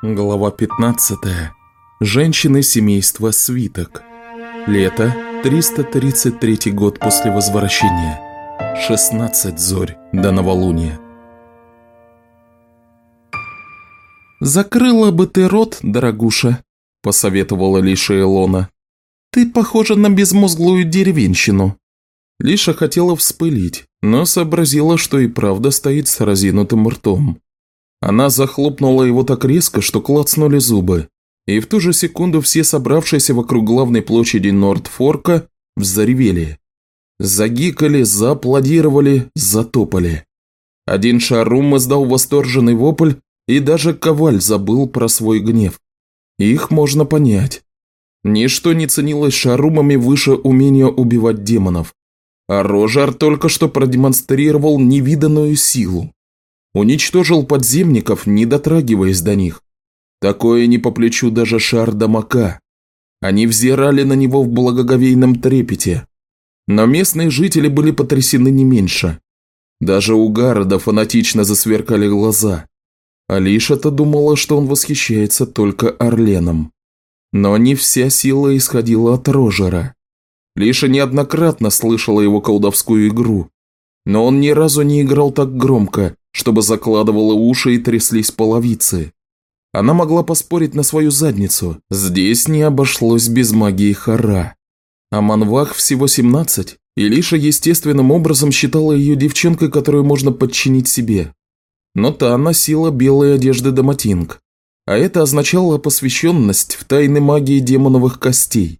Глава 15. Женщины семейства Свиток. Лето, 333 год после возвращения. 16 зорь до новолуния. «Закрыла бы ты рот, дорогуша», – посоветовала Лиша Илона. «Ты похожа на безмозглую деревенщину». Лиша хотела вспылить, но сообразила, что и правда стоит с разинутым ртом. Она захлопнула его так резко, что клацнули зубы, и в ту же секунду все собравшиеся вокруг главной площади Нордфорка взаревели. Загикали, зааплодировали, затопали. Один шарум издал восторженный вопль, и даже Коваль забыл про свой гнев. Их можно понять. Ничто не ценилось шарумами выше умения убивать демонов. А Рожар только что продемонстрировал невиданную силу. Уничтожил подземников, не дотрагиваясь до них. Такое не по плечу даже шар Дамака. Они взирали на него в благоговейном трепете. Но местные жители были потрясены не меньше. Даже у Гарода фанатично засверкали глаза. Алиша-то думала, что он восхищается только Орленом. Но не вся сила исходила от Рожера. Лиша неоднократно слышала его колдовскую игру, но он ни разу не играл так громко, чтобы закладывало уши и тряслись половицы. Она могла поспорить на свою задницу, здесь не обошлось без магии Хара. А Манвах всего 17, и Лиша естественным образом считала ее девчонкой, которую можно подчинить себе. Но та носила белые одежды Даматинг, а это означало посвященность в тайны магии демоновых костей.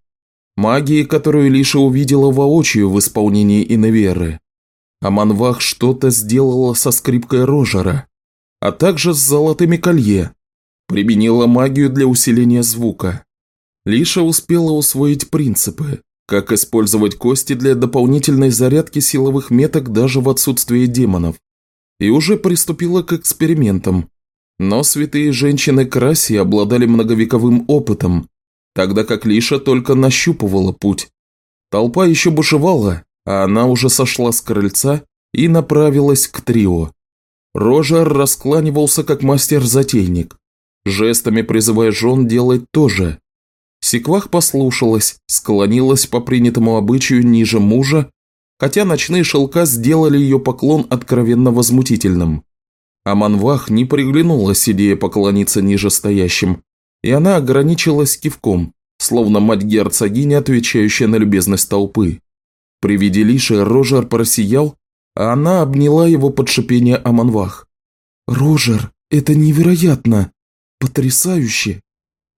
Магии, которую Лиша увидела воочию в исполнении Иневеры. А Манвах что-то сделала со скрипкой Рожера, а также с золотыми колье. Применила магию для усиления звука. Лиша успела усвоить принципы, как использовать кости для дополнительной зарядки силовых меток даже в отсутствии демонов. И уже приступила к экспериментам. Но святые женщины Краси обладали многовековым опытом, тогда как Лиша только нащупывала путь. Толпа еще бушевала, а она уже сошла с крыльца и направилась к трио. Рожер раскланивался как мастер-затейник, жестами призывая жен делать то же. Секвах послушалась, склонилась по принятому обычаю ниже мужа, хотя ночные шелка сделали ее поклон откровенно возмутительным. А Манвах не приглянулась идея поклониться ниже стоящим, и она ограничилась кивком, словно мать-герцогиня, отвечающая на любезность толпы. При виде Лиши Рожер просиял, а она обняла его под шипение Аманвах. «Рожер, это невероятно! Потрясающе!»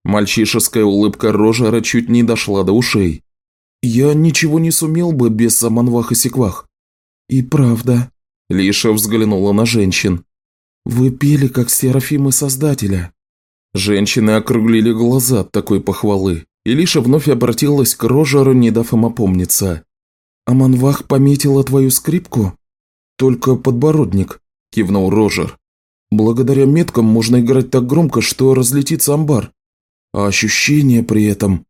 Мальчишеская улыбка Рожера чуть не дошла до ушей. «Я ничего не сумел бы без Аманвах и Секвах». «И правда», – Лиша взглянула на женщин. «Вы пели, как Серафимы Создателя». Женщины округлили глаза от такой похвалы, и Лиша вновь обратилась к Рожеру, не дав им опомниться. «Аманвах пометила твою скрипку?» «Только подбородник», – кивнул Рожер. «Благодаря меткам можно играть так громко, что разлетится амбар. А ощущение при этом...»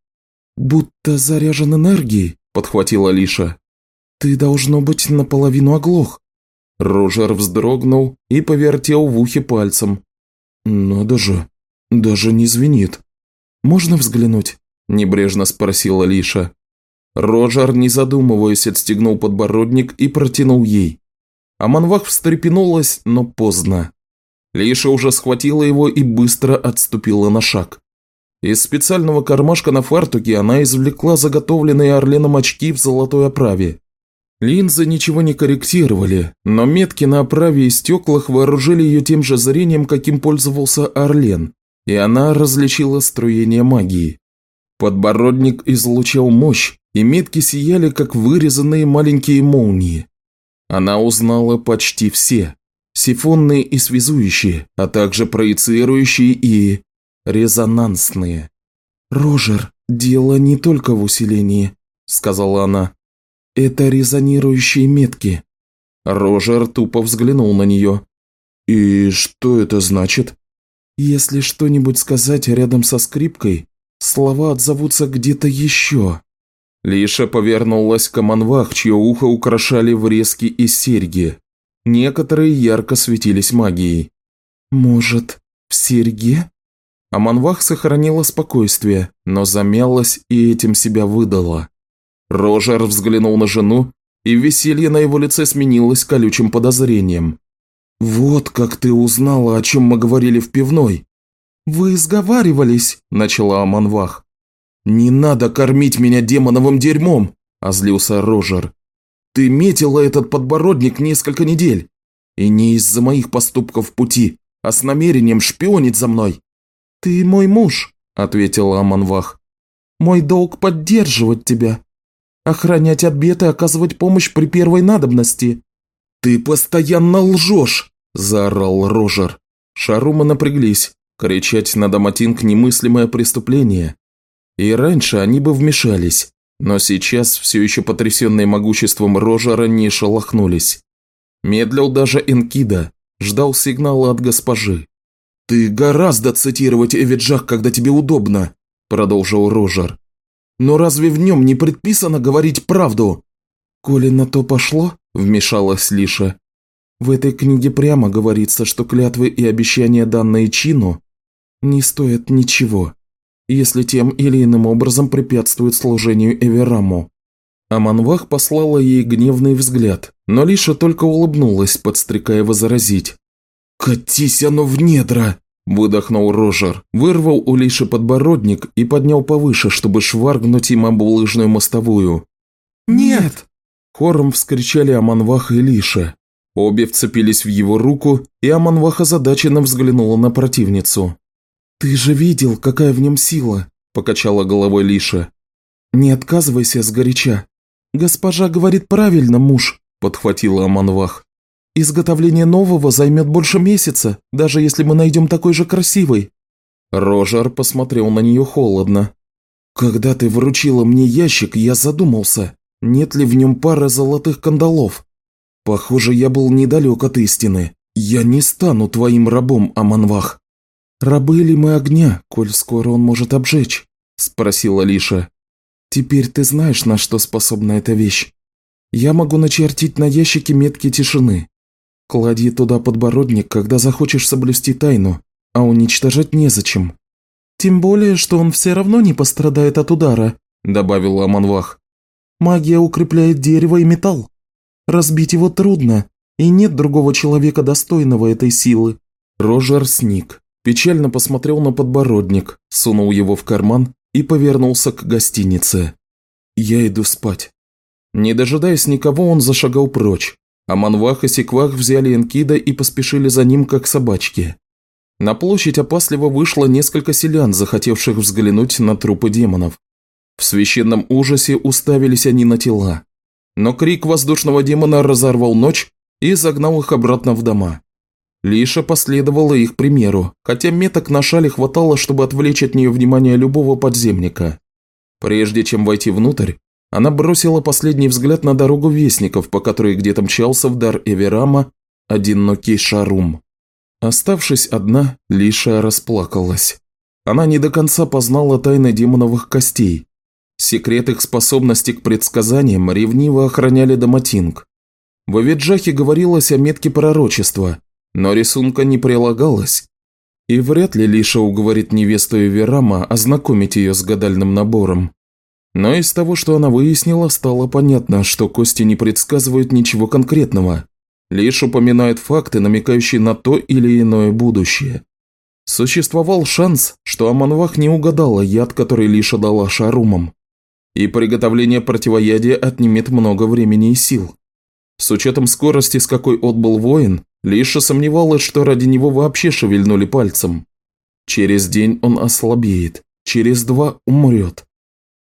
«Будто заряжен энергией», – подхватила Лиша. «Ты, должно быть, наполовину оглох». Рожер вздрогнул и повертел в ухе пальцем. «Надо же, даже не звенит. Можно взглянуть?» – небрежно спросила Лиша. Роджер, не задумываясь, отстегнул подбородник и протянул ей. А Манвах встрепенулась, но поздно. Лиша уже схватила его и быстро отступила на шаг. Из специального кармашка на фартуке она извлекла заготовленные Орленом очки в золотой оправе. Линзы ничего не корректировали, но метки на оправе и стеклах вооружили ее тем же зрением, каким пользовался Орлен, и она различила струение магии. Подбородник излучал мощь, и метки сияли, как вырезанные маленькие молнии. Она узнала почти все. Сифонные и связующие, а также проецирующие и резонансные. «Рожер, дело не только в усилении», – сказала она. «Это резонирующие метки». Рожер тупо взглянул на нее. «И что это значит?» «Если что-нибудь сказать рядом со скрипкой, слова отзовутся где-то еще». Лиша повернулась к Аманвах, чье ухо украшали врезки и серьги. Некоторые ярко светились магией. «Может, в серьге?» Аманвах сохранила спокойствие, но замялась и этим себя выдала. Рожер взглянул на жену, и веселье на его лице сменилось колючим подозрением. «Вот как ты узнала, о чем мы говорили в пивной!» «Вы сговаривались», – начала Аманвах. «Не надо кормить меня демоновым дерьмом!» – озлился Рожер. «Ты метила этот подбородник несколько недель, и не из-за моих поступков в пути, а с намерением шпионить за мной». «Ты мой муж», – ответила Аманвах. «Мой долг поддерживать тебя, охранять от бед и оказывать помощь при первой надобности». «Ты постоянно лжешь!» – заорал Рожер. Шарумы напряглись. Кричать на Даматинг – немыслимое преступление. И раньше они бы вмешались, но сейчас, все еще потрясенные могуществом Рожера, не шелохнулись. Медлил даже Энкида, ждал сигнала от госпожи. «Ты гораздо цитировать Эвиджах, когда тебе удобно», – продолжил Рожер. «Но разве в нем не предписано говорить правду?» «Коли на то пошло», – вмешалась Лиша. «В этой книге прямо говорится, что клятвы и обещания, данные чину, не стоят ничего, если тем или иным образом препятствуют служению Эвераму». Аманвах послала ей гневный взгляд, но Лиша только улыбнулась, подстрекая возразить. «Катись оно в недра!» – выдохнул Рожер, вырвал у Лиши подбородник и поднял повыше, чтобы шваргнуть им об мостовую. «Нет!» – хором вскричали Аманвах и Лиша. Обе вцепились в его руку, и Аманвах озадаченно взглянула на противницу. «Ты же видел, какая в нем сила!» – покачала головой Лиша. «Не отказывайся сгоряча. Госпожа говорит правильно, муж», – подхватила Аманвах. Изготовление нового займет больше месяца, даже если мы найдем такой же красивый». Рожер посмотрел на нее холодно. «Когда ты вручила мне ящик, я задумался, нет ли в нем пары золотых кандалов. Похоже, я был недалек от истины. Я не стану твоим рабом, Аманвах». «Рабы ли мы огня, коль скоро он может обжечь?» – спросила Лиша. «Теперь ты знаешь, на что способна эта вещь. Я могу начертить на ящике метки тишины, Клади туда подбородник, когда захочешь соблюсти тайну, а уничтожать незачем. Тем более, что он все равно не пострадает от удара, добавил Аманвах. Магия укрепляет дерево и металл. Разбить его трудно, и нет другого человека достойного этой силы. Рожер сник, печально посмотрел на подбородник, сунул его в карман и повернулся к гостинице. «Я иду спать». Не дожидаясь никого, он зашагал прочь. А Манвах и Секвах взяли Энкида и поспешили за ним, как собачки. На площадь опасливо вышло несколько селян, захотевших взглянуть на трупы демонов. В священном ужасе уставились они на тела. Но крик воздушного демона разорвал ночь и загнал их обратно в дома. Лиша последовала их примеру, хотя меток на шале хватало, чтобы отвлечь от нее внимание любого подземника. Прежде чем войти внутрь, она бросила последний взгляд на дорогу вестников, по которой где-то мчался в дар Эверама одинокий Шарум. Оставшись одна, Лиша расплакалась. Она не до конца познала тайны демоновых костей. Секрет их способности к предсказаниям ревниво охраняли Даматинг. В Авиджахе говорилось о метке пророчества, но рисунка не прилагалось. И вряд ли Лиша уговорит невесту Эверама ознакомить ее с гадальным набором. Но из того, что она выяснила, стало понятно, что кости не предсказывают ничего конкретного, лишь упоминают факты, намекающие на то или иное будущее. Существовал шанс, что Аманвах не угадала яд, который Лиша дала шарумам. И приготовление противоядия отнимет много времени и сил. С учетом скорости, с какой отбыл воин, Лиша сомневалась, что ради него вообще шевельнули пальцем. Через день он ослабеет, через два умрет.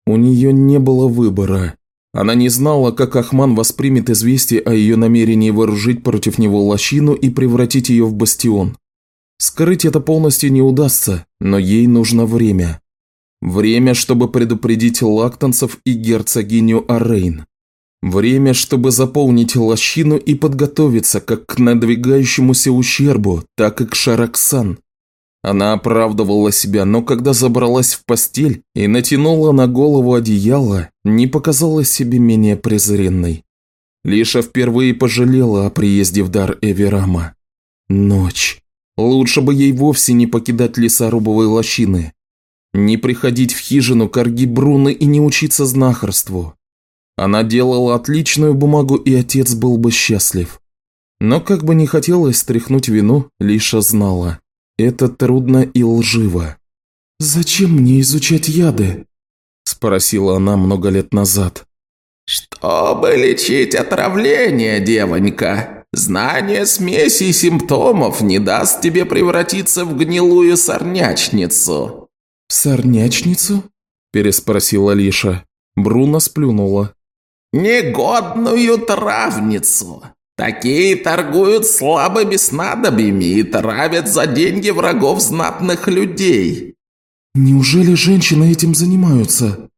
У нее не было выбора. Она не знала, как Ахман воспримет известие о ее намерении вооружить против него лощину и превратить ее в бастион. Скрыть это полностью не удастся, но ей нужно время. Время, чтобы предупредить лактанцев и герцогиню Арейн. Время, чтобы заполнить лощину и подготовиться как к надвигающемуся ущербу, так и к Шараксан. Она оправдывала себя, но когда забралась в постель и натянула на голову одеяло, не показалась себе менее презренной. Лиша впервые пожалела о приезде в дар Эверама. Ночь. Лучше бы ей вовсе не покидать лесорубовой лощины. Не приходить в хижину Карги Бруны и не учиться знахарству. Она делала отличную бумагу, и отец был бы счастлив. Но как бы не хотелось стряхнуть вину, Лиша знала. Это трудно и лживо. «Зачем мне изучать яды?» – спросила она много лет назад. «Чтобы лечить отравление, девонька. Знание смеси симптомов не даст тебе превратиться в гнилую сорнячницу». «Сорнячницу?» – переспросила Лиша. Бруно сплюнула. «Негодную травницу. Такие торгуют слабыми снадобьями и травят за деньги врагов знатных людей». «Неужели женщины этим занимаются?»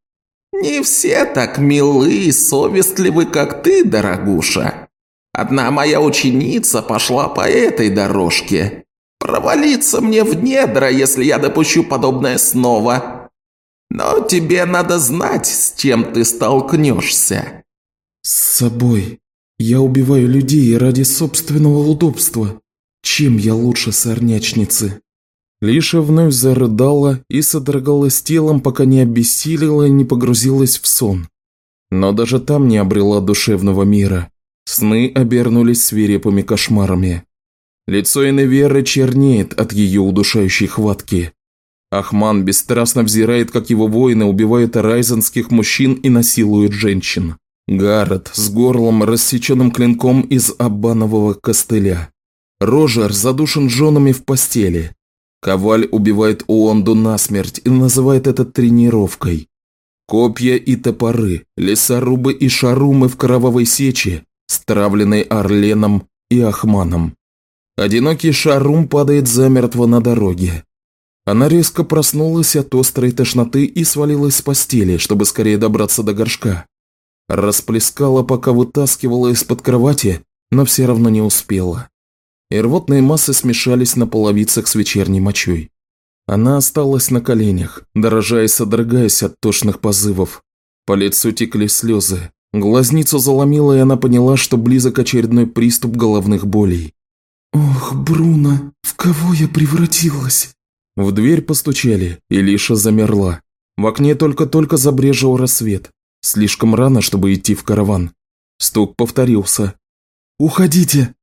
«Не все так милы и совестливы, как ты, дорогуша. Одна моя ученица пошла по этой дорожке. Провалиться мне в недра, если я допущу подобное снова. Но тебе надо знать, с чем ты столкнешься». «С собой. Я убиваю людей ради собственного удобства. Чем я лучше сорнячницы?» Лиша вновь зарыдала и содрогалась телом, пока не обессилила и не погрузилась в сон. Но даже там не обрела душевного мира. Сны обернулись свирепыми кошмарами. Лицо Иневеры чернеет от ее удушающей хватки. Ахман бесстрастно взирает, как его воины убивают райзенских мужчин и насилуют женщин. Гаррет с горлом, рассеченным клинком из абанового костыля. Рожер задушен женами в постели. Коваль убивает Уонду насмерть и называет это тренировкой. Копья и топоры, лесорубы и шарумы в кровавой сече, стравленной Орленом и Ахманом. Одинокий шарум падает замертво на дороге. Она резко проснулась от острой тошноты и свалилась с постели, чтобы скорее добраться до горшка. Расплескала, пока вытаскивала из-под кровати, но все равно не успела и рвотные массы смешались на половицах с вечерней мочой. Она осталась на коленях, дорожа и содрогаясь от тошных позывов. По лицу текли слезы. Глазницу заломила, и она поняла, что близок очередной приступ головных болей. «Ох, Бруно, в кого я превратилась?» В дверь постучали, и Лиша замерла. В окне только-только забрежил рассвет. Слишком рано, чтобы идти в караван. Стук повторился. «Уходите!»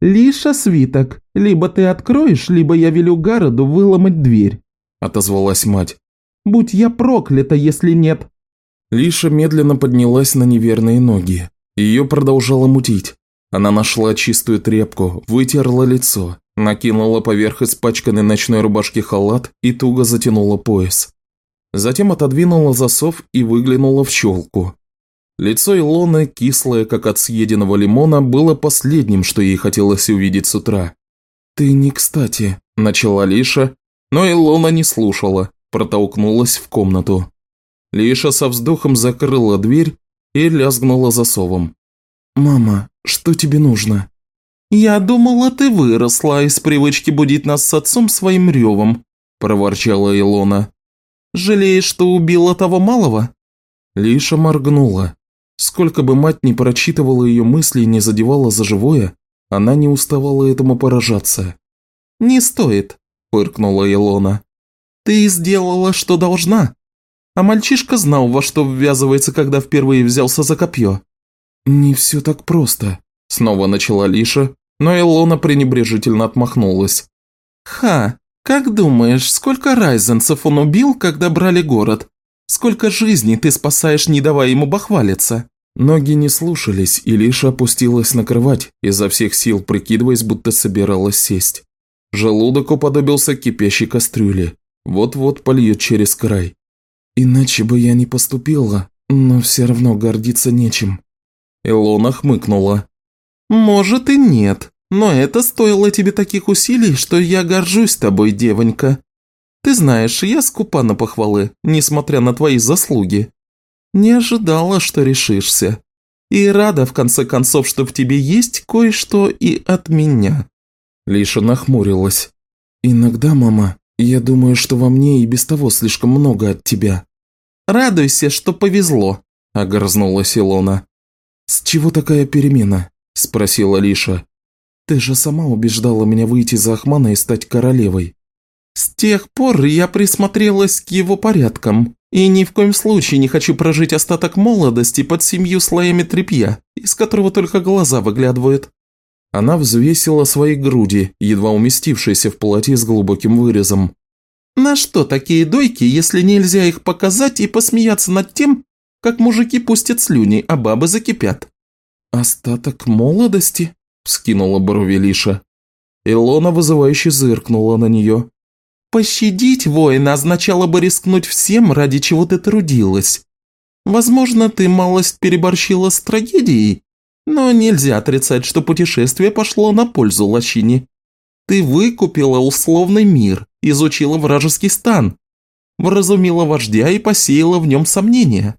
«Лиша свиток. Либо ты откроешь, либо я велю Гароду выломать дверь», – отозвалась мать. «Будь я проклята, если нет». Лиша медленно поднялась на неверные ноги. Ее продолжало мутить. Она нашла чистую тряпку, вытерла лицо, накинула поверх испачканной ночной рубашки халат и туго затянула пояс. Затем отодвинула засов и выглянула в щелку. Лицо Илоны, кислое, как от съеденного лимона, было последним, что ей хотелось увидеть с утра. «Ты не кстати», – начала Лиша, но Илона не слушала, протолкнулась в комнату. Лиша со вздохом закрыла дверь и лязгнула засовом. «Мама, что тебе нужно?» «Я думала, ты выросла из привычки будить нас с отцом своим ревом», – проворчала Илона. «Жалеешь, что убила того малого?» Лиша моргнула. Сколько бы мать ни прочитывала ее мысли и не задевала за живое, она не уставала этому поражаться. «Не стоит», – фыркнула Илона. «Ты сделала, что должна. А мальчишка знал, во что ввязывается, когда впервые взялся за копье». «Не все так просто», – снова начала Лиша, но Илона пренебрежительно отмахнулась. «Ха, как думаешь, сколько райзенцев он убил, когда брали город? Сколько жизней ты спасаешь, не давая ему бахвалиться?» Ноги не слушались, и лишь опустилась на кровать, изо всех сил прикидываясь, будто собиралась сесть. Желудок уподобился кипящей кастрюле. Вот-вот польет через край. «Иначе бы я не поступила, но все равно гордиться нечем». Илона хмыкнула. «Может и нет, но это стоило тебе таких усилий, что я горжусь тобой, девонька. Ты знаешь, я скупа на похвалы, несмотря на твои заслуги. Не ожидала, что решишься. И рада, в конце концов, что в тебе есть кое-что и от меня». Лиша нахмурилась. «Иногда, мама, я думаю, что во мне и без того слишком много от тебя». «Радуйся, что повезло», – огрызнулась Илона. «С чего такая перемена?» – спросила Лиша. Ты же сама убеждала меня выйти за Ахмана и стать королевой. С тех пор я присмотрелась к его порядкам и ни в коем случае не хочу прожить остаток молодости под семью слоями тряпья, из которого только глаза выглядывают. Она взвесила свои груди, едва уместившиеся в платье с глубоким вырезом. На что такие дойки, если нельзя их показать и посмеяться над тем, как мужики пустят слюни, а бабы закипят? «Остаток молодости?» – вскинула брови Лиша. Илона вызывающе зыркнула на нее. «Пощадить воина означало бы рискнуть всем, ради чего ты трудилась. Возможно, ты малость переборщила с трагедией, но нельзя отрицать, что путешествие пошло на пользу лощине. Ты выкупила условный мир, изучила вражеский стан, вразумила вождя и посеяла в нем сомнения.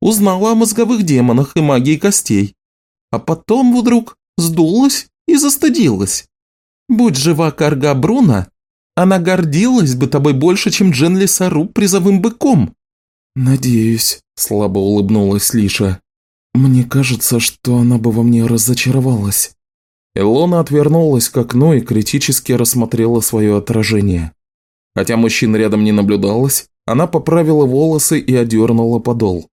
Узнала о мозговых демонах и магии костей. А потом вдруг сдулась и застыдилась. Будь жива Карга Бруна, она гордилась бы тобой больше, чем Дженли Сару призовым быком. «Надеюсь», – слабо улыбнулась Лиша. «Мне кажется, что она бы во мне разочаровалась». Илона отвернулась к окну и критически рассмотрела свое отражение. Хотя мужчин рядом не наблюдалось, она поправила волосы и одернула подол.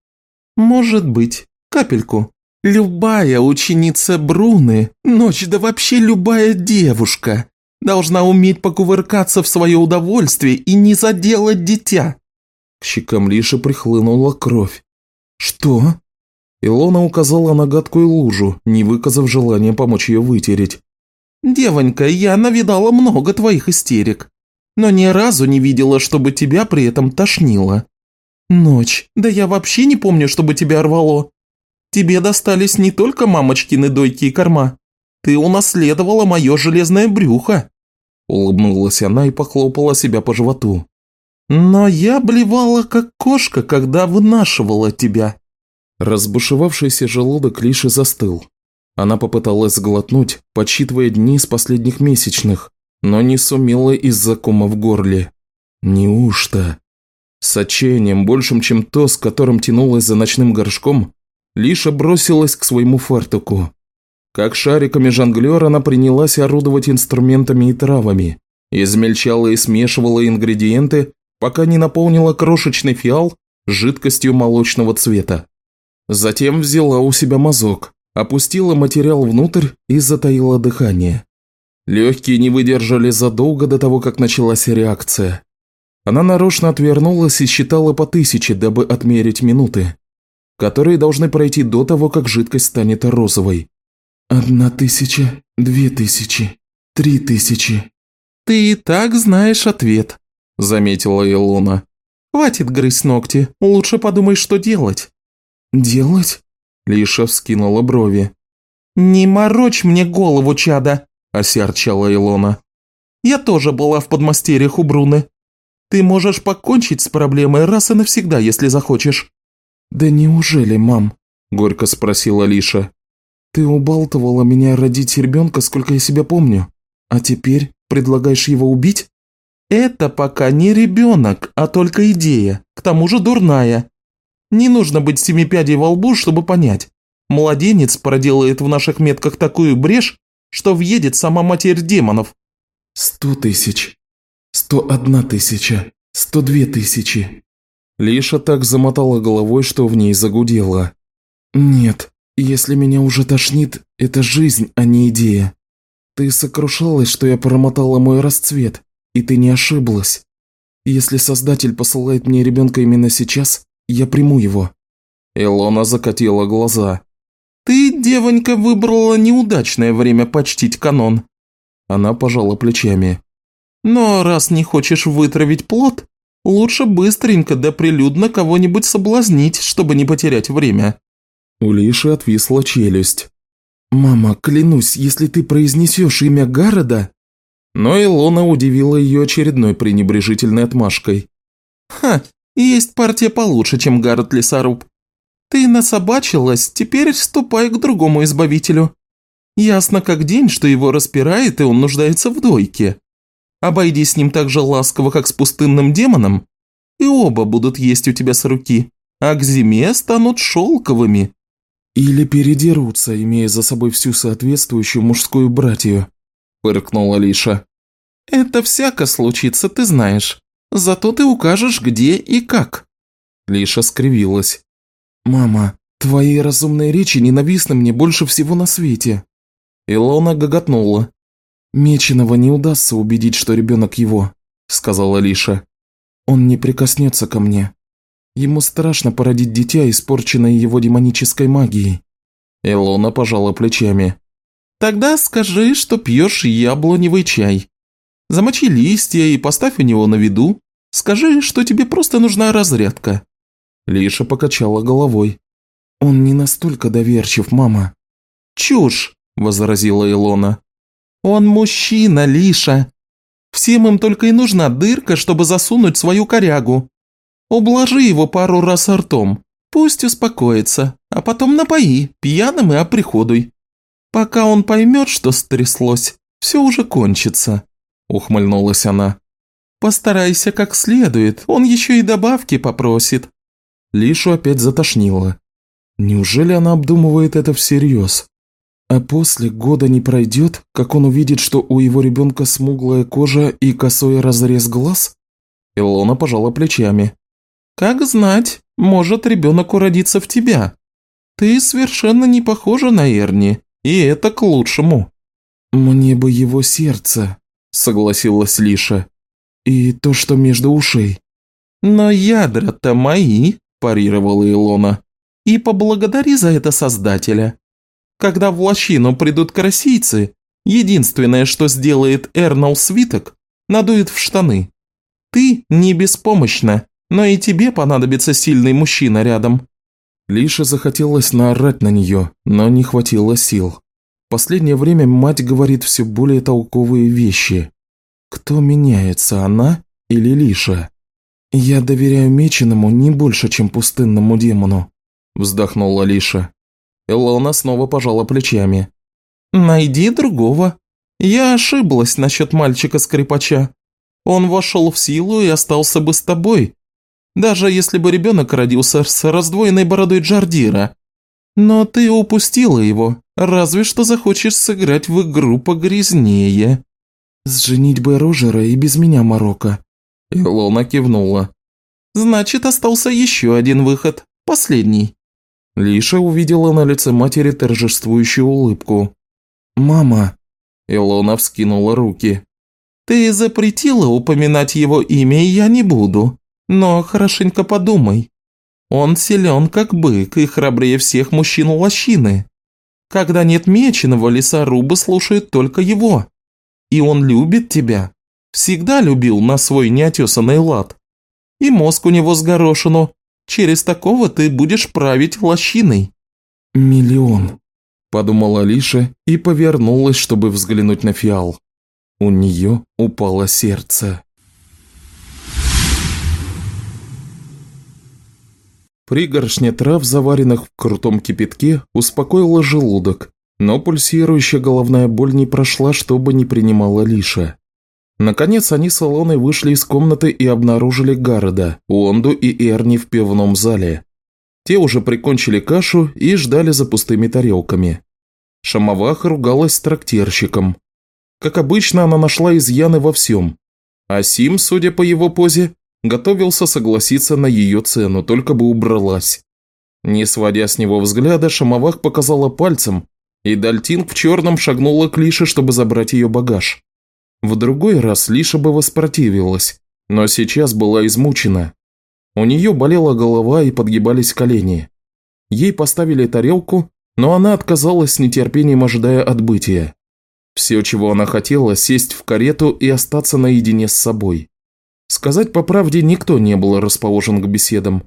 «Может быть, капельку. Любая ученица Бруны, ночь да вообще любая девушка, должна уметь покувыркаться в свое удовольствие и не заделать дитя». К щекам Лиши прихлынула кровь. «Что?» Илона указала на гадкую лужу, не выказав желания помочь ее вытереть. «Девонька, я навидала много твоих истерик, но ни разу не видела, чтобы тебя при этом тошнило. Ночь, да я вообще не помню, чтобы тебя рвало. Тебе достались не только мамочкины дойки и корма, ты унаследовала мое железное брюхо». Улыбнулась она и похлопала себя по животу. «Но я блевала, как кошка, когда вынашивала тебя». Разбушевавшийся желудок Лиши застыл. Она попыталась сглотнуть, подсчитывая дни с последних месячных, но не сумела из-за кома в горле. Неужто? С отчаянием, большим, чем то, с которым тянулась за ночным горшком, Лиша бросилась к своему фартуку. Как шариками жонглер она принялась орудовать инструментами и травами, измельчала и смешивала ингредиенты, пока не наполнила крошечный фиал жидкостью молочного цвета. Затем взяла у себя мазок, опустила материал внутрь и затаила дыхание. Легкие не выдержали задолго до того, как началась реакция. Она нарочно отвернулась и считала по тысяче, дабы отмерить минуты, которые должны пройти до того, как жидкость станет розовой. «Одна тысяча, две тысячи, три тысячи». «Ты и так знаешь ответ», – заметила Илона. «Хватит грызть ногти, лучше подумай, что делать». «Делать?» – Лиша вскинула брови. «Не морочь мне голову, чада!» – осерчала Илона. «Я тоже была в подмастерьях у Бруны. Ты можешь покончить с проблемой раз и навсегда, если захочешь». «Да неужели, мам?» – горько спросила Лиша. «Ты убалтывала меня родить ребенка, сколько я себя помню, а теперь предлагаешь его убить?» «Это пока не ребенок, а только идея, к тому же дурная. Не нужно быть семи во лбу, чтобы понять. Младенец проделает в наших метках такую брешь, что въедет сама матерь демонов. Сто тысяч. Сто одна тысяча. Сто две тысячи. Лиша так замотала головой, что в ней загудело. Нет, если меня уже тошнит, это жизнь, а не идея. Ты сокрушалась, что я промотала мой расцвет, и ты не ошиблась. Если Создатель посылает мне ребенка именно сейчас, я приму его». Илона закатила глаза. «Ты, девонька, выбрала неудачное время почтить канон». Она пожала плечами. «Но раз не хочешь вытравить плод, лучше быстренько да прилюдно кого-нибудь соблазнить, чтобы не потерять время». У Лиши отвисла челюсть. «Мама, клянусь, если ты произнесешь имя Гарода...» Но Илона удивила ее очередной пренебрежительной отмашкой. «Ха, есть партия получше, чем Гаррет Лесоруб. Ты насобачилась, теперь ступай к другому избавителю. Ясно как день, что его распирает, и он нуждается в дойке. Обойди с ним так же ласково, как с пустынным демоном, и оба будут есть у тебя с руки, а к зиме станут шелковыми». Или передерутся, имея за собой всю соответствующую мужскую братью», – фыркнула Лиша. «Это всяко случится, ты знаешь. Зато ты укажешь, где и как». Лиша скривилась. «Мама, твои разумные речи ненавистны мне больше всего на свете». Илона гоготнула. «Меченого не удастся убедить, что ребенок его», – сказала Лиша. «Он не прикоснется ко мне. Ему страшно породить дитя, испорченное его демонической магией». Илона пожала плечами. «Тогда скажи, что пьешь яблоневый чай. Замочи листья и поставь у него на виду. Скажи, что тебе просто нужна разрядка». Лиша покачала головой. «Он не настолько доверчив, мама». «Чушь!» – возразила Илона. «Он мужчина, Лиша. Всем им только и нужна дырка, чтобы засунуть свою корягу. Ублажи его пару раз ртом, пусть успокоится, а потом напои, пьяным и оприходуй. Пока он поймет, что стряслось, все уже кончится», – ухмыльнулась она. «Постарайся как следует, он еще и добавки попросит». Лишу опять затошнило. Неужели она обдумывает это всерьез? А после года не пройдет, как он увидит, что у его ребенка смуглая кожа и косой разрез глаз? Илона пожала плечами. Как знать, может ребенок уродиться в тебя. Ты совершенно не похожа на Эрни, и это к лучшему. Мне бы его сердце, согласилась Лиша. И то, что между ушей. Но ядра-то мои, парировала Илона. И поблагодари за это Создателя. Когда в лощину придут карасийцы, единственное, что сделает Эрнал свиток, надует в штаны. Ты не беспомощна, но и тебе понадобится сильный мужчина рядом». Лише захотелось наорать на нее, но не хватило сил. В последнее время мать говорит все более толковые вещи. Кто меняется, она или Лиша? «Я доверяю Меченому не больше, чем пустынному демону», – вздохнула Лиша. Илона снова пожала плечами. «Найди другого. Я ошиблась насчет мальчика-скрипача. Он вошел в силу и остался бы с тобой, даже если бы ребенок родился с раздвоенной бородой Джардира. Но ты упустила его, разве что захочешь сыграть в игру погрязнее». «Сженить бы Рожера и без меня, Марокко». Илона кивнула. «Значит, остался еще один выход, последний». Лиша увидела на лице матери торжествующую улыбку. «Мама!» Илона вскинула руки. «Ты запретила упоминать его имя, и я не буду. Но хорошенько подумай. Он силен как бык и храбрее всех мужчин лощины. Когда нет меченого, лесорубы слушают только его. И он любит тебя. Всегда любил на свой неотесанный лад. И мозг у него с горошину, Через такого ты будешь править лощиной». «Миллион», – подумала Алиша и повернулась, чтобы взглянуть на фиал. У нее упало сердце. Пригоршня трав, заваренных в крутом кипятке, успокоила желудок, но пульсирующая головная боль не прошла, чтобы не принимала Лиша. Наконец они с Алоной вышли из комнаты и обнаружили Гарода, Уонду и Эрни в пивном зале. Те уже прикончили кашу и ждали за пустыми тарелками. Шамоваха ругалась с трактирщиком. Как обычно, она нашла изъяны во всем. А Сим, судя по его позе, готовился согласиться на ее цену, только бы убралась. Не сводя с него взгляда, Шамовах показала пальцем, и Дальтинг в черном шагнула к Лише, чтобы забрать ее багаж. В другой раз Лиша бы воспротивилась, но сейчас была измучена. У нее болела голова и подгибались колени. Ей поставили тарелку, но она отказалась с нетерпением, ожидая отбытия. Все, чего она хотела, сесть в карету и остаться наедине с собой. Сказать по правде, никто не был расположен к беседам.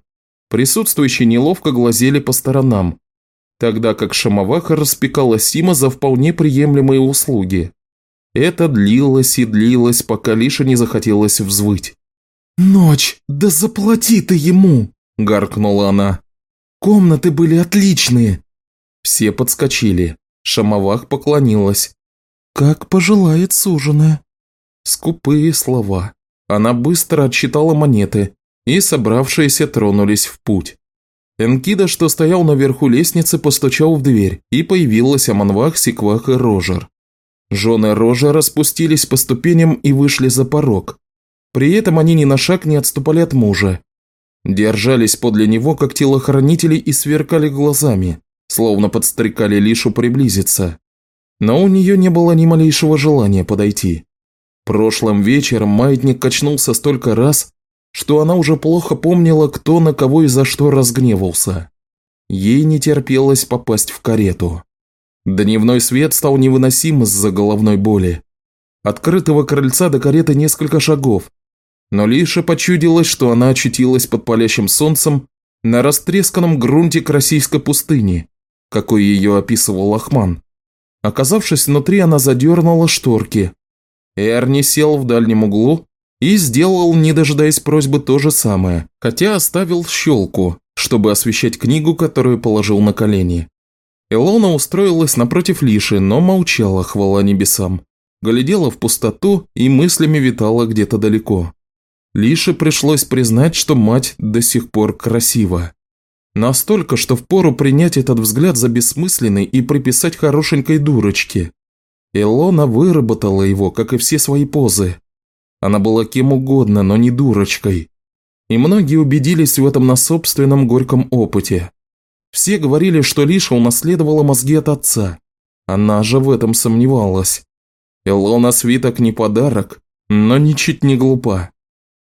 Присутствующие неловко глазели по сторонам, тогда как Шамаваха распекала Сима за вполне приемлемые услуги. Это длилось и длилось, пока Лиша не захотелось взвыть. «Ночь, да заплати ты ему!» – гаркнула она. «Комнаты были отличные!» Все подскочили. Шамовах поклонилась. «Как пожелает суженая». Скупые слова. Она быстро отсчитала монеты, и собравшиеся тронулись в путь. Энкида, что стоял наверху лестницы, постучал в дверь, и появилась Аманвах, Секвах и Рожер. Жены Рожера спустились по ступеням и вышли за порог. При этом они ни на шаг не отступали от мужа. Держались подле него, как телохранители, и сверкали глазами, словно подстрекали Лишу приблизиться. Но у нее не было ни малейшего желания подойти. Прошлым вечером маятник качнулся столько раз, что она уже плохо помнила, кто на кого и за что разгневался. Ей не терпелось попасть в карету. Дневной свет стал невыносим из-за головной боли. Открытого крыльца до кареты несколько шагов, но Лиша почудилась, что она очутилась под палящим солнцем на растресканном грунте к российской пустыни, какой ее описывал Ахман. Оказавшись внутри, она задернула шторки. Эрни сел в дальнем углу и сделал, не дожидаясь просьбы, то же самое, хотя оставил щелку, чтобы освещать книгу, которую положил на колени. Элона устроилась напротив Лиши, но молчала, хвала небесам. Глядела в пустоту и мыслями витала где-то далеко. Лише пришлось признать, что мать до сих пор красива. Настолько, что впору принять этот взгляд за бессмысленный и приписать хорошенькой дурочке. Илона выработала его, как и все свои позы. Она была кем угодно, но не дурочкой. И многие убедились в этом на собственном горьком опыте. Все говорили, что Лиша унаследовала мозги от отца. Она же в этом сомневалась. Илона свиток не подарок, но ничуть не глупа.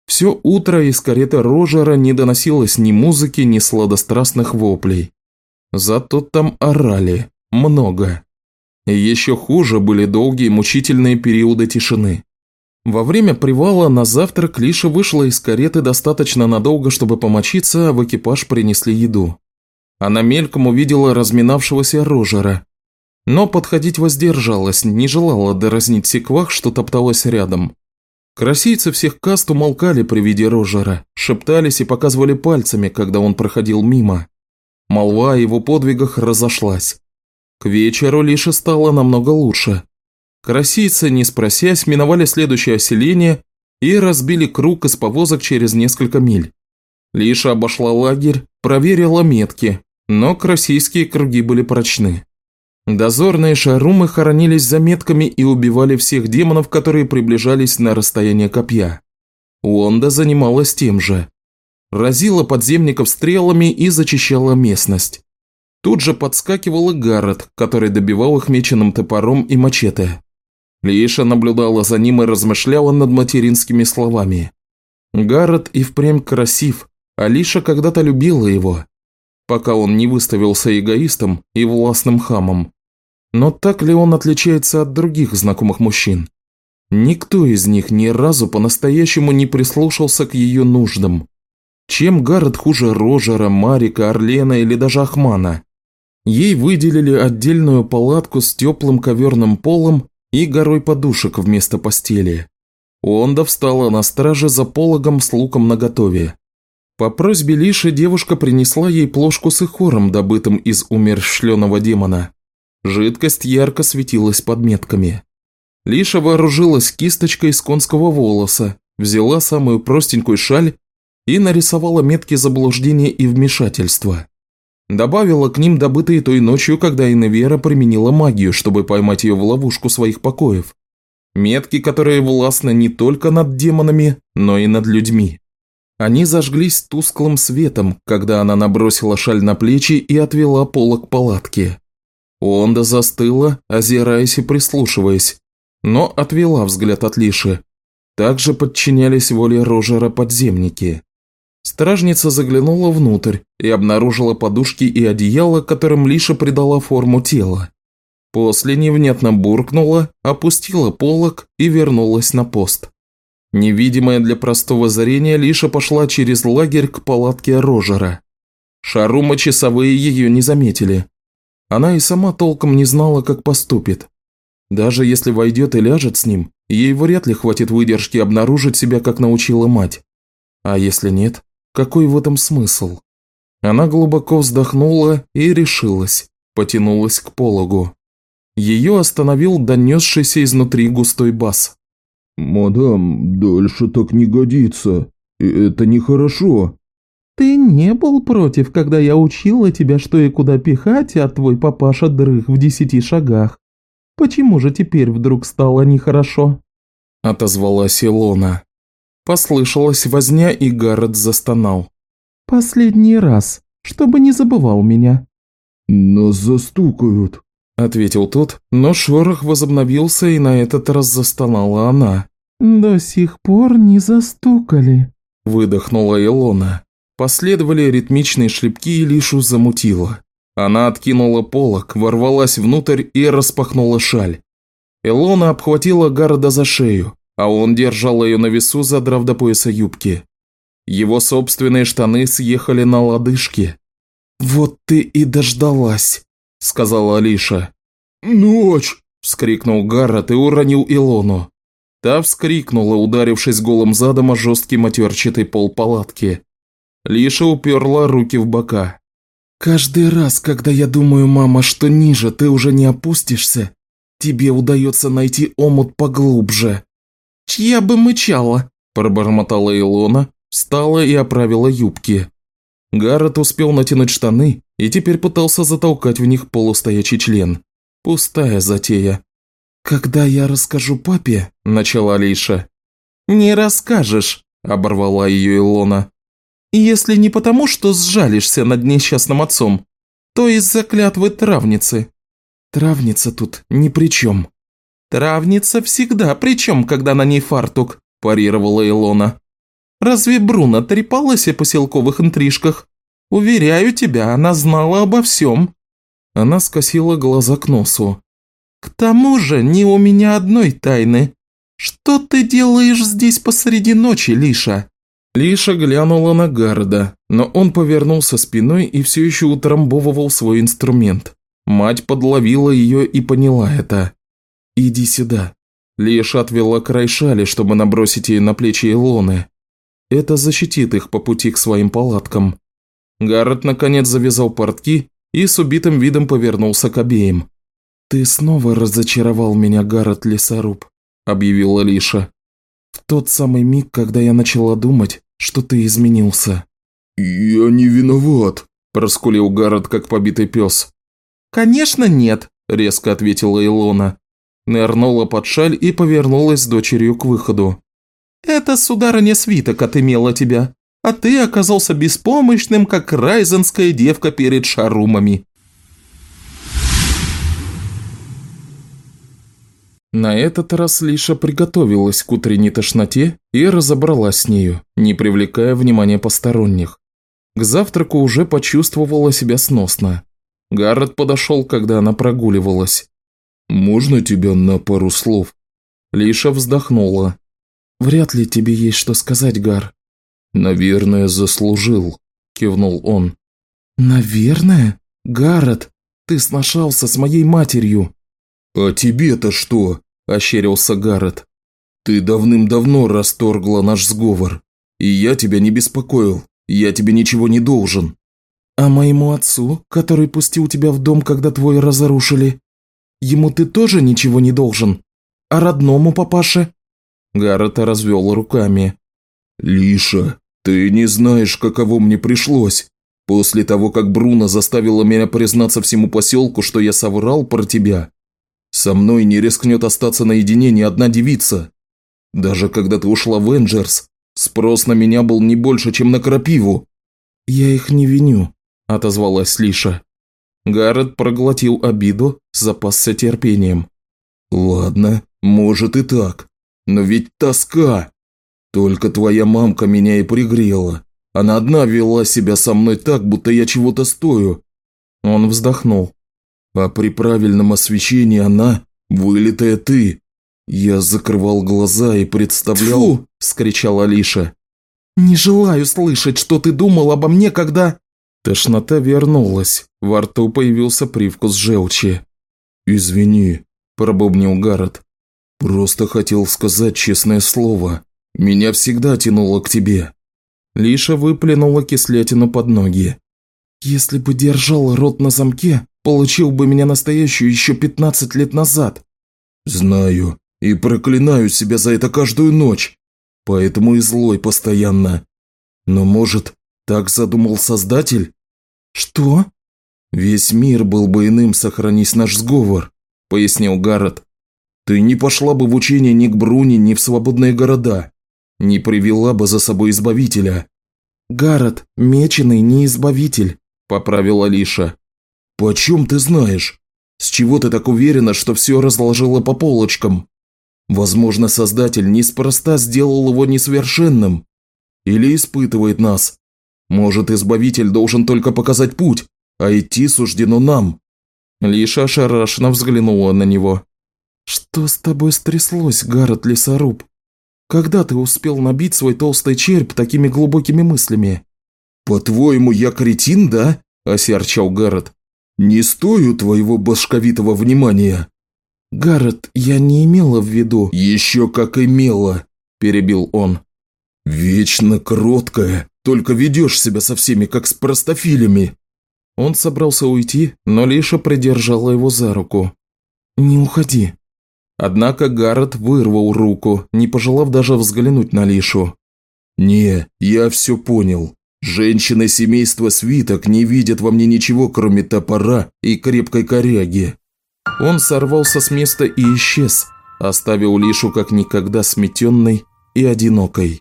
Все утро из кареты Рожера не доносилось ни музыки, ни сладострастных воплей. Зато там орали. Много. И еще хуже были долгие мучительные периоды тишины. Во время привала на завтрак Лиша вышла из кареты достаточно надолго, чтобы помочиться, а в экипаж принесли еду. Она мельком увидела разминавшегося Рожера. Но подходить воздержалась, не желала доразнить секвах, что топталась рядом. Красийцы всех каст умолкали при виде Рожера, шептались и показывали пальцами, когда он проходил мимо. Молва о его подвигах разошлась. К вечеру Лише стало намного лучше. Красийцы, не спросясь, миновали следующее оселение и разбили круг из повозок через несколько миль. Лиша обошла лагерь, проверила метки, но красийские круги были прочны. Дозорные шарумы хоронились за метками и убивали всех демонов, которые приближались на расстояние копья. Уонда занималась тем же. Разила подземников стрелами и зачищала местность. Тут же подскакивал и Гаррет, который добивал их меченым топором и мачете. Лиша наблюдала за ним и размышляла над материнскими словами. Гаррет и впрямь красив, а Лиша когда-то любила его, пока он не выставился эгоистом и властным хамом. Но так ли он отличается от других знакомых мужчин? Никто из них ни разу по-настоящему не прислушался к ее нуждам. Чем Гаррет хуже Рожера, Марика, Орлена или даже Ахмана? Ей выделили отдельную палатку с теплым коверным полом и горой подушек вместо постели. Онда встала на страже за пологом с луком наготове. По просьбе Лиши девушка принесла ей плошку с ихором, добытым из умерщвленного демона. Жидкость ярко светилась под метками. Лиша вооружилась кисточкой из конского волоса, взяла самую простенькую шаль и нарисовала метки заблуждения и вмешательства. Добавила к ним добытые той ночью, когда Иневера применила магию, чтобы поймать ее в ловушку своих покоев. Метки, которые властны не только над демонами, но и над людьми. Они зажглись тусклым светом, когда она набросила шаль на плечи и отвела полок палатки. Онда застыла, озираясь и прислушиваясь, но отвела взгляд от Лиши. Также подчинялись воле Рожера подземники. Стражница заглянула внутрь и обнаружила подушки и одеяло, которым Лиша придала форму тела. После невнятно буркнула, опустила полок и вернулась на пост. Невидимая для простого зрения, Лиша пошла через лагерь к палатке Рожера. Шарума часовые ее не заметили, она и сама толком не знала, как поступит. Даже если войдет и ляжет с ним, ей вряд ли хватит выдержки обнаружить себя, как научила мать. А если нет, какой в этом смысл? Она глубоко вздохнула и решилась, потянулась к пологу. Ее остановил донесшийся изнутри густой бас. «Мадам, дальше так не годится. Это нехорошо». «Ты не был против, когда я учила тебя, что и куда пихать, а твой папаша дрых в десяти шагах. Почему же теперь вдруг стало нехорошо?» Отозвалась Илона. Послышалась возня, и Гаррет застонал. «Последний раз, чтобы не забывал меня». «Нас застукают», – ответил тот, но шорох возобновился, и на этот раз застонала она. «До сих пор не застукали», – выдохнула Илона. Последовали ритмичные шлепки и Лишу замутила. Она откинула полок, ворвалась внутрь и распахнула шаль. Илона обхватила Гарда за шею, а он держал ее на весу, задрав до пояса юбки. Его собственные штаны съехали на лодыжки. «Вот ты и дождалась», – сказала Алиша. «Ночь!» – вскрикнул Гаррет и уронил Илону. Та вскрикнула, ударившись голым задом о жесткий матерчатый пол палатки. Лиша уперла руки в бока. «Каждый раз, когда я думаю, мама, что ниже ты уже не опустишься, тебе удается найти омут поглубже». «Чья бы мычала?» – пробормотала Илона, встала и оправила юбки. Гаррет успел натянуть штаны и теперь пытался затолкать в них полустоячий член. Пустая затея. «Когда я расскажу папе», – начала Алиша. «Не расскажешь», – оборвала ее Илона. Если не потому, что сжалишься над несчастным отцом, то из-за клятвы травницы. Травница тут ни при чем. Травница всегда при чем, когда на ней фартук, парировала Илона. Разве Бруно трепалась о поселковых интрижках? Уверяю тебя, она знала обо всем. Она скосила глаза к носу. К тому же не у меня одной тайны. Что ты делаешь здесь посреди ночи, Лиша? Лиша глянула на Гарда, но он повернулся спиной и все еще утрамбовывал свой инструмент. Мать подловила ее и поняла это. «Иди сюда». Лиша отвела край шали, чтобы набросить ее на плечи Илоны. Это защитит их по пути к своим палаткам. Гаррет наконец завязал портки и с убитым видом повернулся к обеим. «Ты снова разочаровал меня, Гаррет Лесоруб», – объявила Лиша. «В тот самый миг, когда я начала думать, что ты изменился». «Я не виноват», – проскулил Гаррет, как побитый пес. «Конечно нет», – резко ответила Илона. Нырнула под шаль и повернулась с дочерью к выходу. «Это сударыня свиток отымела тебя, а ты оказался беспомощным, как райзенская девка перед шарумами». На этот раз Лиша приготовилась к утренней тошноте и разобралась с нею, не привлекая внимания посторонних. К завтраку уже почувствовала себя сносно. Гаррет подошел, когда она прогуливалась. «Можно тебя на пару слов?» Лиша вздохнула. «Вряд ли тебе есть что сказать, Гар». «Наверное, заслужил», – кивнул он. «Наверное? Гаррет, ты сношался с моей матерью». «А тебе-то что?» – ощерился Гаррет. «Ты давным-давно расторгла наш сговор, и я тебя не беспокоил, я тебе ничего не должен». «А моему отцу, который пустил тебя в дом, когда твой разрушили, ему ты тоже ничего не должен? А родному папаше?» Гаррет развел руками. «Лиша, ты не знаешь, каково мне пришлось. После того, как Бруно заставила меня признаться всему поселку, что я соврал про тебя, со мной не рискнет остаться наедине ни одна девица. Даже когда ты ушла в Энджерс, спрос на меня был не больше, чем на крапиву». «Я их не виню», – отозвалась Лиша. Гаррет проглотил обиду, запасся терпением. «Ладно, может и так. Но ведь тоска. Только твоя мамка меня и пригрела. Она одна вела себя со мной так, будто я чего-то стою». Он вздохнул. А при правильном освещении она – вылитая ты. Я закрывал глаза и представлял... «Фу!» – скричала Алиша. «Не желаю слышать, что ты думал обо мне, когда...» Тошнота вернулась, во рту появился привкус желчи. «Извини», – пробубнил Гаррет. «Просто хотел сказать честное слово. Меня всегда тянуло к тебе». Лиша выплюнула кислятину под ноги. «Если бы держал рот на замке, Получил бы меня настоящую еще 15 лет назад. Знаю, и проклинаю себя за это каждую ночь. Поэтому и злой постоянно. Но может, Так задумал Создатель? Что? Весь мир был бы иным, сохранись наш сговор, пояснил Гаррет. Ты не пошла бы в учение ни к Бруни, ни в свободные города. Не привела бы за собой Избавителя. Гаррет, меченый не Избавитель, поправила Лиша. «Почем ты знаешь? С чего ты так уверена, что все разложила по полочкам? Возможно, Создатель неспроста сделал его несовершенным. Или испытывает нас. Может, Избавитель должен только показать путь, а идти суждено нам». Лиша ошарашенно взглянула на него. «Что с тобой стряслось, Гаррет Лесоруб? Когда ты успел набить свой толстый череп такими глубокими мыслями?» «По-твоему, я кретин, да?» – осерчал Гаррет. «Не стою твоего башковитого внимания». «Гаррет, я не имела в виду...» «Еще как имела», – перебил он. «Вечно кроткая, только ведешь себя со всеми, как с простофилями». Он собрался уйти, но Лиша придержала его за руку. «Не уходи». Однако Гаррет вырвал руку, не пожелав даже взглянуть на Лишу. «Не, я все понял. Женщины семейства свиток не видят во мне ничего, кроме топора и крепкой коряги». Он сорвался с места и исчез, оставив Лишу как никогда сметенной и одинокой.